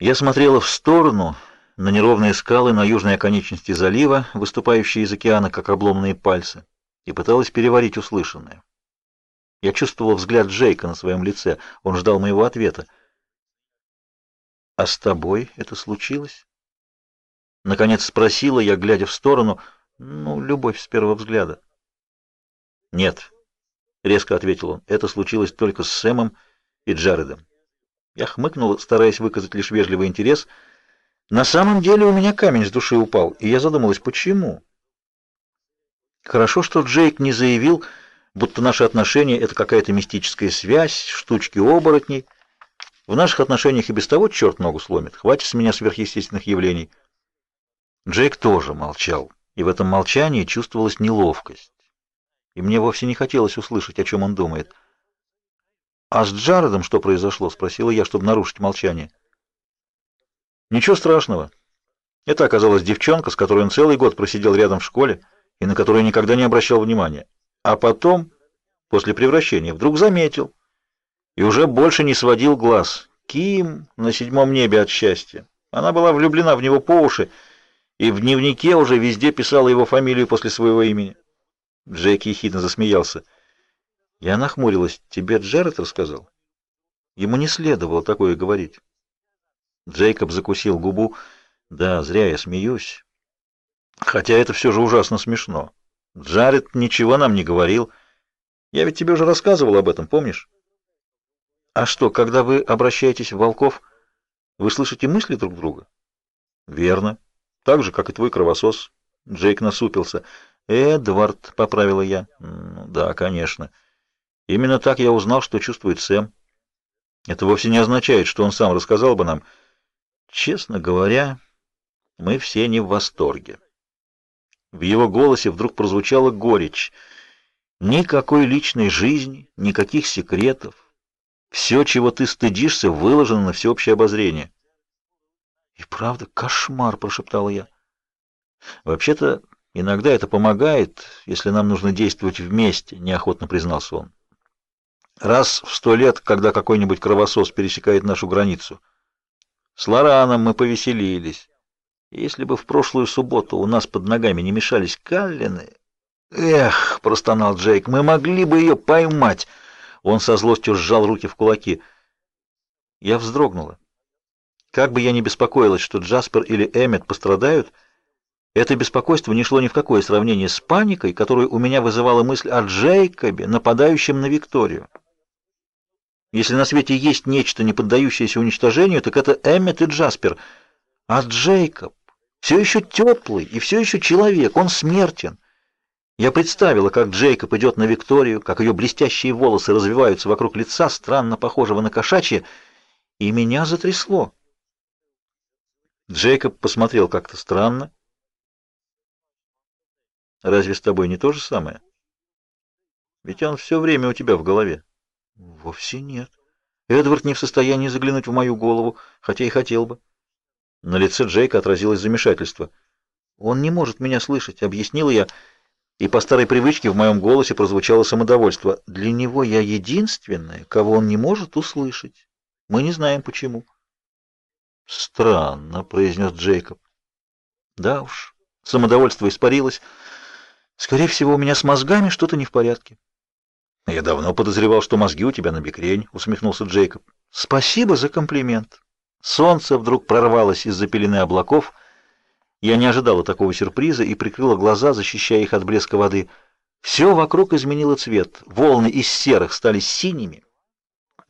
Я смотрела в сторону, на неровные скалы на южной оконечности залива, выступающие из океана, как обломанные пальцы, и пыталась переварить услышанное. Я чувствовала взгляд Джейка на своем лице. Он ждал моего ответа. «А с тобой это случилось?» Наконец спросила я, глядя в сторону. «Ну, любовь с первого взгляда». «Нет», — резко ответил он. «Это случилось только с Сэмом и Джаредом». Я хмыкнула, стараясь выказать лишь вежливый интерес — на самом деле у меня камень с души упал, и я задумалась, почему. Хорошо, что Джейк не заявил, будто наши отношения — это какая-то мистическая связь, штучки оборотней. В наших отношениях и без того черт ногу сломит. Хватит с меня сверхъестественных явлений. Джейк тоже молчал, и в этом молчании чувствовалась неловкость. И мне вовсе не хотелось услышать, о чем он думает. «А с Джаредом что произошло?» — спросила я, чтобы нарушить молчание. Ничего страшного. Это оказалась девчонка, с которой он целый год просидел рядом в школе и на которую никогда не обращал внимания. А потом, после превращения, вдруг заметил и уже больше не сводил глаз. Ким на седьмом небе от счастья. Она была влюблена в него по уши и в дневнике уже везде писала его фамилию после своего имени. Джеки ехидно засмеялся. Я нахмурилась. «Тебе Джеред рассказал?» Ему не следовало такое говорить. Джейкоб закусил губу. Да, зря я смеюсь. Хотя это все же ужасно смешно. Джаред ничего нам не говорил. Я ведь тебе уже рассказывал об этом, помнишь? А что, когда вы обращаетесь в волков, вы слышите мысли друг друга? Верно. Так же, как и твой кровосос. Джейк насупился. Эдвард, поправила я. Да, конечно. Именно так я узнал, что чувствует Сэм. Это вовсе не означает, что он сам рассказал бы нам. Честно говоря, мы все не в восторге. В его голосе вдруг прозвучала горечь. Никакой личной жизни, никаких секретов. Все, чего ты стыдишься, выложено на всеобщее обозрение. И правда, кошмар, прошептала я. Вообще-то, иногда это помогает, если нам нужно действовать вместе, неохотно признался он. Раз в сто лет, когда какой-нибудь кровосос пересекает нашу границу, с Лораном мы повеселились. Если бы в прошлую субботу у нас под ногами не мешались каллины... Эх, простонал Джейк, мы могли бы ее поймать. Он со злостью сжал руки в кулаки. Я вздрогнула. Как бы я ни беспокоилась, что Джаспер или Эммет пострадают, это беспокойство не шло ни в какое сравнение с паникой, которую у меня вызывала мысль о Джейкобе, нападающем на Викторию. Если на свете есть нечто, не поддающееся уничтожению, так это Эммет и Джаспер. А Джейкоб все еще теплый и все еще человек, он смертен. Я представила, как Джейкоб идет на Викторию, как ее блестящие волосы развиваются вокруг лица, странно похожего на кошачье, и меня затрясло. Джейкоб посмотрел как-то странно. Разве с тобой не то же самое? Ведь он все время у тебя в голове. Вовсе нет. Эдвард не в состоянии заглянуть в мою голову, хотя и хотел бы. На лице Джейка отразилось замешательство. Он не может меня слышать, объяснила я, и по старой привычке в моем голосе прозвучало самодовольство. Для него я единственная, кого он не может услышать. Мы не знаем почему. Странно, произнес Джейкоб. Да уж, самодовольство испарилось. Скорее всего, у меня с мозгами что-то не в порядке. Я давно подозревал, что мозги у тебя на бекрень, усмехнулся Джейкоб. Спасибо за комплимент. Солнце вдруг прорвалось из-за пелены облаков. Я не ожидала такого сюрприза и прикрыла глаза, защищая их от блеска воды. Все вокруг изменило цвет. Волны из серых стали синими,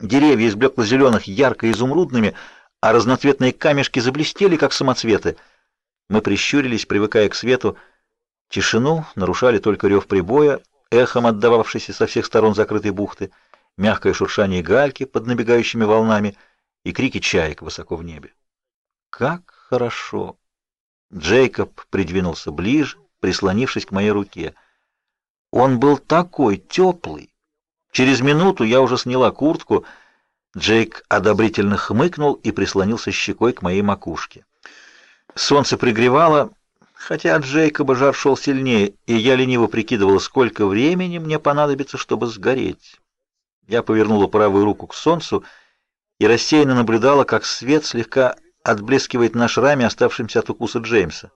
деревья из блекло-зеленых ярко-изумрудными, а разноцветные камешки заблестели, как самоцветы. Мы прищурились, привыкая к свету. Тишину нарушали только рев прибоя эхом отдававшийся со всех сторон закрытой бухты, мягкое шуршание гальки под набегающими волнами и крики чаек высоко в небе. Как хорошо! Джейкоб придвинулся ближе, прислонившись к моей руке. Он был такой теплый. Через минуту я уже сняла куртку. Джейк одобрительно хмыкнул и прислонился щекой к моей макушке. Солнце пригревало, Хотя от Джейкоба жар шел сильнее, и я лениво прикидывал, сколько времени мне понадобится, чтобы сгореть. Я повернула правую руку к солнцу и рассеянно наблюдала, как свет слегка отблескивает на шраме, оставшемся от укуса Джеймса.